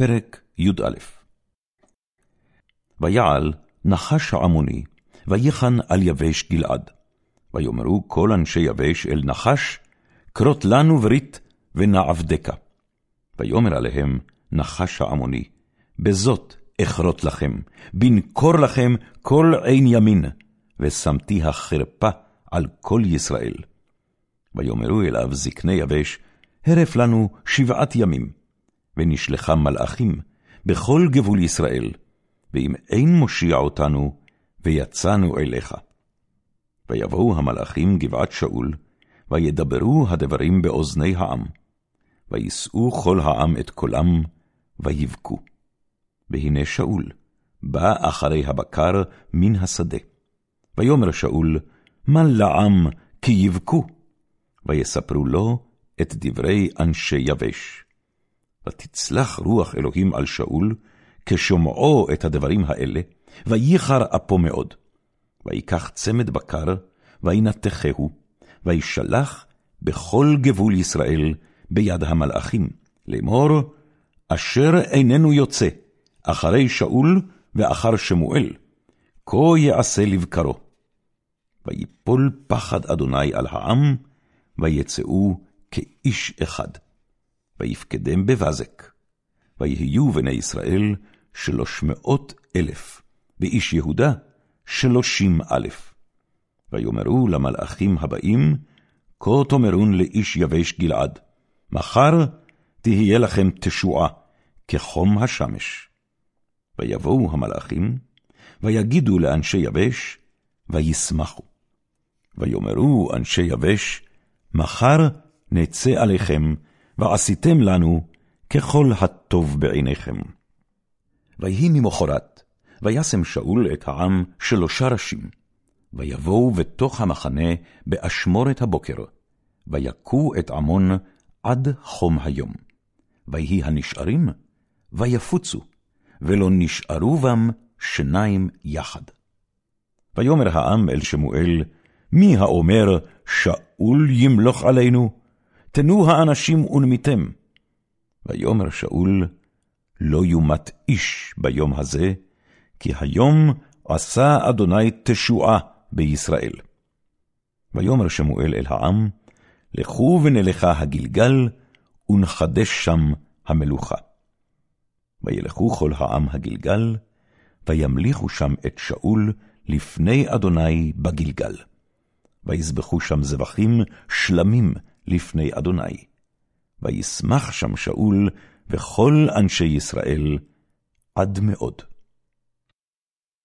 פרק י"א ויעל נחש העמוני, ויחן על יבש גלעד. ויאמרו כל אנשי יבש אל נחש, כרות לנו ברית ונעבדך. ויאמר עליהם נחש העמוני, בזאת אכרות לכם, בנקור לכם כל עין ימין, ושמתי החרפה על כל ישראל. ויאמרו אליו זקני יבש, הרף לנו שבעת ימים, ונשלחה מלאכים בכל גבול ישראל, ואם אין מושיע אותנו, ויצאנו אליך. ויבואו המלאכים גבעת שאול, וידברו הדברים באוזני העם. וישאו כל העם את קולם, ויבכו. והנה שאול, בא אחרי הבקר מן השדה. ויאמר שאול, מה לעם כי יבכו? ויספרו לו את דברי אנשי יבש. ותצלח רוח אלוהים על שאול, כשומעו את הדברים האלה, וייחר אפו מאוד. ויקח צמד בקר, וינתחהו, וישלח בכל גבול ישראל ביד המלאכים, לאמור, אשר איננו יוצא, אחרי שאול ואחר שמואל, כה יעשה לבקרו. ויפול פחד אדוני על העם, ויצאו כאיש אחד. ויפקדם בבזק. ויהיו בני ישראל שלוש מאות אלף, ואיש יהודה שלושים אלף. ויאמרו למלאכים הבאים, כה תאמרון לאיש יבש גלעד, מחר תהיה לכם תשועה, כחום השמש. ויבואו המלאכים, ויגידו לאנשי יבש, וישמחו. ויאמרו אנשי יבש, מחר נצא עליכם, ועשיתם לנו ככל הטוב בעיניכם. ויהי ממחרת, וישם שאול את העם שלושה ראשים, ויבואו בתוך המחנה באשמורת הבוקר, ויכו את עמון עד חום היום. ויהי הנשארים, ויפוצו, ולא נשארו בם שניים יחד. ויאמר העם אל שמואל, מי האומר, שאול ימלוך עלינו? תנו האנשים ונמיתם. ויאמר שאול, לא יומת איש ביום הזה, כי היום עשה אדוני תשועה בישראל. ויאמר שמואל אל העם, לכו ונלכה הגלגל, ונחדש שם המלוכה. וילכו כל העם הגלגל, וימליכו שם את שאול לפני אדוני בגלגל. ויזבחו שם זבחים שלמים לפני אדוני. וישמח שם שאול וכל אנשי ישראל עד מאוד.